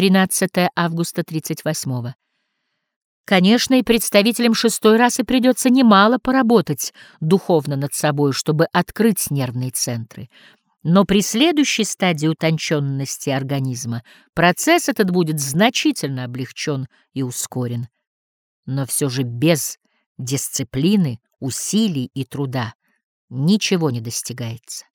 13 августа 38 -го. Конечно, и представителям шестой расы придется немало поработать духовно над собой, чтобы открыть нервные центры. Но при следующей стадии утонченности организма процесс этот будет значительно облегчен и ускорен. Но все же без дисциплины, усилий и труда ничего не достигается.